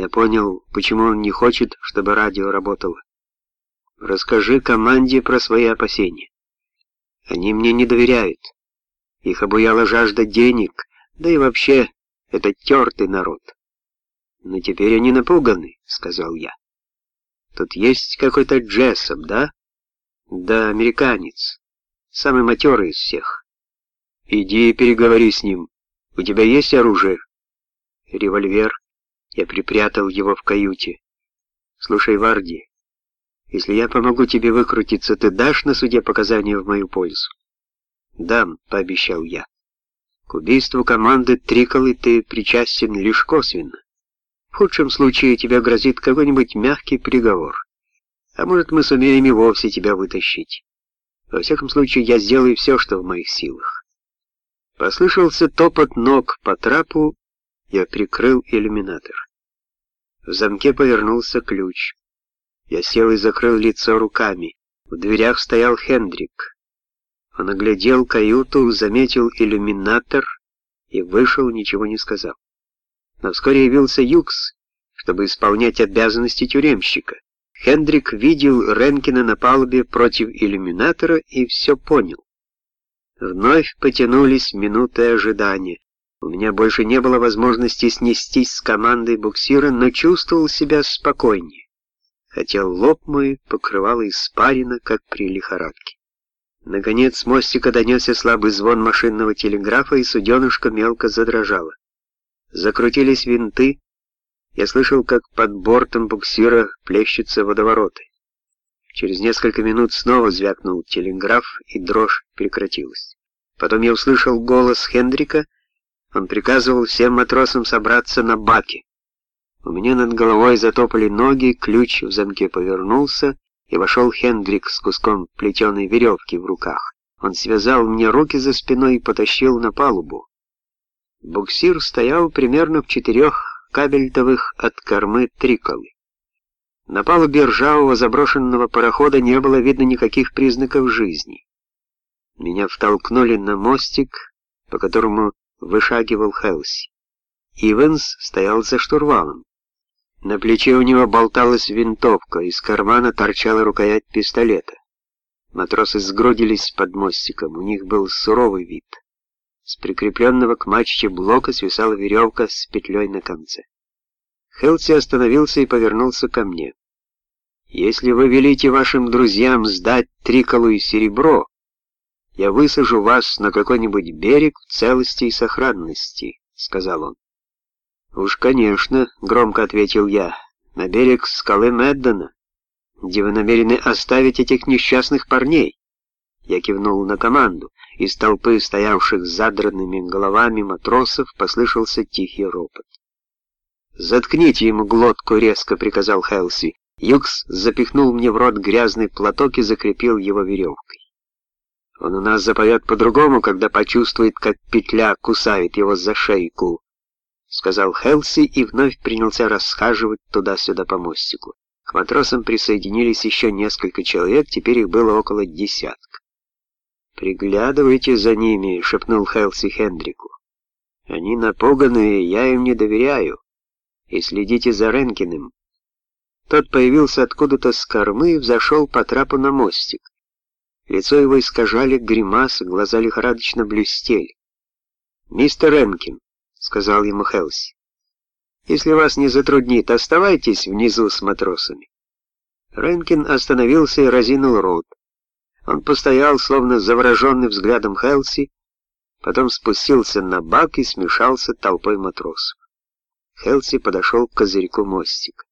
я понял, почему он не хочет, чтобы радио работало. Расскажи команде про свои опасения. Они мне не доверяют. Их обуяла жажда денег, да и вообще, это тертый народ. Но теперь они напуганы, сказал я. Тут есть какой-то Джессоп, да? Да, американец. Самый матерый из всех. Иди переговори с ним. У тебя есть оружие? Револьвер. Я припрятал его в каюте. Слушай, Варди, если я помогу тебе выкрутиться, ты дашь на суде показания в мою пользу? Дам, пообещал я. К убийству команды Триколы ты причастен лишь косвенно. В худшем случае тебе грозит какой-нибудь мягкий приговор. А может, мы сумеем и вовсе тебя вытащить. Во всяком случае, я сделаю все, что в моих силах. Послышался топот ног по трапу, я прикрыл иллюминатор. В замке повернулся ключ. Я сел и закрыл лицо руками. В дверях стоял Хендрик. Он оглядел каюту, заметил иллюминатор и вышел, ничего не сказав. Но вскоре явился Юкс, чтобы исполнять обязанности тюремщика. Хендрик видел Ренкина на палубе против иллюминатора и все понял. Вновь потянулись минуты ожидания. У меня больше не было возможности снестись с командой буксира, но чувствовал себя спокойнее, хотя лоб мой покрывало испарина, как при лихорадке. Наконец с мостика донесся слабый звон машинного телеграфа, и суденышко мелко задрожало. Закрутились винты, я слышал, как под бортом буксира плещутся водовороты. Через несколько минут снова звякнул телеграф, и дрожь прекратилась. Потом я услышал голос Хендрика, он приказывал всем матросам собраться на баке. У меня над головой затопали ноги, ключ в замке повернулся, и вошел Хендрик с куском плетеной веревки в руках. Он связал мне руки за спиной и потащил на палубу. Буксир стоял примерно в четырех кабельтовых от кормы триколы. На палубе ржавого заброшенного парохода не было видно никаких признаков жизни. Меня втолкнули на мостик, по которому вышагивал Хелси. Ивенс стоял за штурвалом. На плече у него болталась винтовка, из кармана торчала рукоять пистолета. Матросы сгрудились под мостиком, у них был суровый вид. С прикрепленного к мачте блока свисала веревка с петлей на конце. Хелси остановился и повернулся ко мне. «Если вы велите вашим друзьям сдать триколу и серебро, я высажу вас на какой-нибудь берег в целости и сохранности», — сказал он. «Уж, конечно», — громко ответил я, — «на берег скалы Меддона, где вы намерены оставить этих несчастных парней». Я кивнул на команду. Из толпы, стоявших с задранными головами матросов, послышался тихий ропот. «Заткните ему глотку!» — резко приказал Хелси. Юкс запихнул мне в рот грязный платок и закрепил его веревкой. Он у нас запоет по-другому, когда почувствует, как петля кусает его за шейку, — сказал Хелси и вновь принялся расхаживать туда-сюда по мостику. К матросам присоединились еще несколько человек, теперь их было около десятка. «Приглядывайте за ними», — шепнул Хелси Хендрику. «Они напуганные, я им не доверяю. И следите за Ренкиным». Тот появился откуда-то с кормы и взошел по трапу на мостик. Лицо его искажали гримасы, глаза лихорадочно блестели. «Мистер Ренкин», — сказал ему Хелси, — «если вас не затруднит, оставайтесь внизу с матросами». Ренкин остановился и разинул рот. Он постоял, словно завороженный взглядом Хелси, потом спустился на бак и смешался толпой матросов. Хелси подошел к козырьку мостика.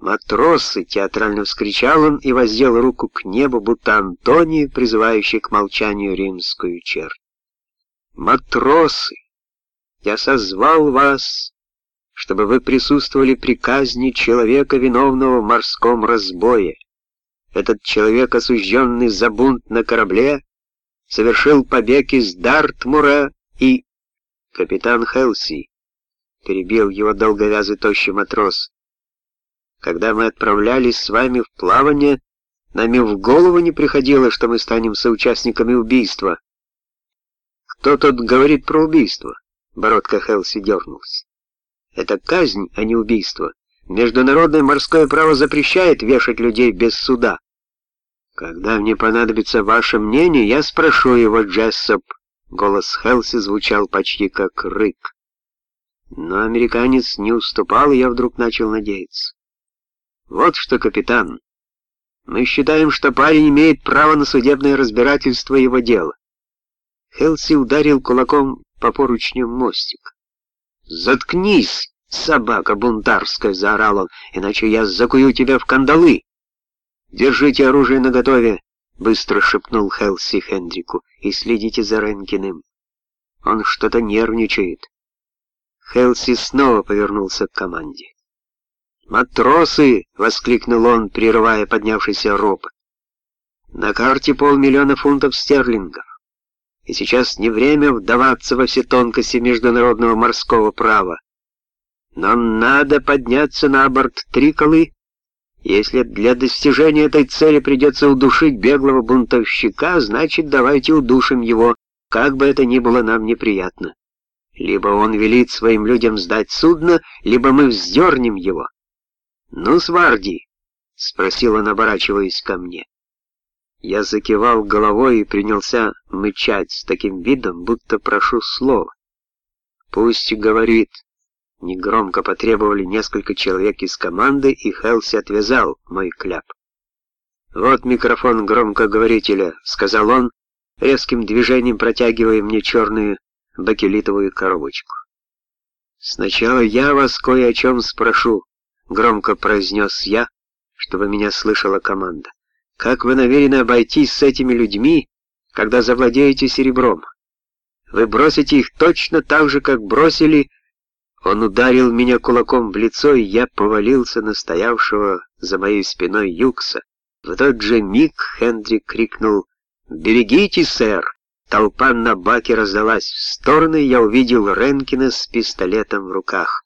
«Матросы!» — театрально вскричал он и воздел руку к небу, будто Антоний, призывающий к молчанию римскую черт. «Матросы! Я созвал вас, чтобы вы присутствовали при казни человека, виновного в морском разбое. Этот человек, осужденный за бунт на корабле, совершил побег из Дартмура и... Капитан Хелси перебил его долговязый тощий матрос. Когда мы отправлялись с вами в плавание, нами в голову не приходило, что мы станем соучастниками убийства. Кто тут говорит про убийство? Бородка Хелси дернулся. Это казнь, а не убийство. Международное морское право запрещает вешать людей без суда. Когда мне понадобится ваше мнение, я спрошу его, Джессоп. Голос Хелси звучал почти как рык. Но американец не уступал, и я вдруг начал надеяться. Вот что, капитан, мы считаем, что парень имеет право на судебное разбирательство его дела. Хелси ударил кулаком по поручню мостик. «Заткнись, собака бунтарская!» — заорал он. «Иначе я закую тебя в кандалы!» «Держите оружие наготове!» — быстро шепнул Хелси Хендрику. «И следите за Ренкиным. Он что-то нервничает». Хелси снова повернулся к команде. «Матросы!» — воскликнул он, прерывая поднявшийся ропот. «На карте полмиллиона фунтов стерлингов и сейчас не время вдаваться во все тонкости международного морского права. Но надо подняться на борт Триколы, если для достижения этой цели придется удушить беглого бунтовщика, значит, давайте удушим его, как бы это ни было нам неприятно. Либо он велит своим людям сдать судно, либо мы вздернем его. «Ну, Сварди?» — спросил он, ко мне. Я закивал головой и принялся мычать с таким видом, будто прошу слова. «Пусть говорит». Негромко потребовали несколько человек из команды, и Хелси отвязал мой кляп. «Вот микрофон громкоговорителя», — сказал он, резким движением протягивая мне черную бакелитовую коробочку. «Сначала я вас кое о чем спрошу», — громко произнес я, чтобы меня слышала команда. Как вы намерены обойтись с этими людьми, когда завладеете серебром? Вы бросите их точно так же, как бросили... Он ударил меня кулаком в лицо, и я повалился на стоявшего за моей спиной Юкса. В тот же миг Хендрик крикнул «Берегите, сэр!» Толпа на баке раздалась в стороны, я увидел Ренкина с пистолетом в руках.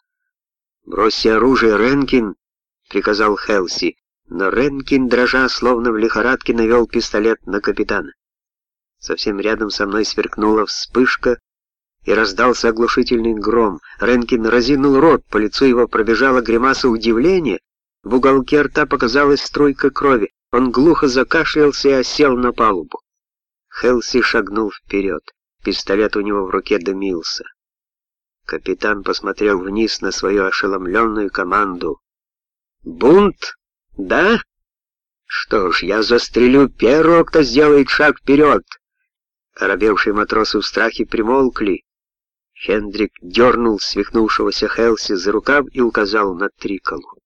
«Бросьте оружие, Ренкин!» — приказал Хелси но Ренкин, дрожа, словно в лихорадке, навел пистолет на капитана. Совсем рядом со мной сверкнула вспышка, и раздался оглушительный гром. Ренкин разинул рот, по лицу его пробежала гримаса удивления, в уголке рта показалась струйка крови. Он глухо закашлялся и осел на палубу. Хелси шагнул вперед. Пистолет у него в руке дымился. Капитан посмотрел вниз на свою ошеломленную команду. «Бунт!» «Да? Что ж, я застрелю первого, кто сделает шаг вперед!» Оробевшие матросы в страхе примолкли. Хендрик дернул свихнувшегося Хелси за рукав и указал на Триколу.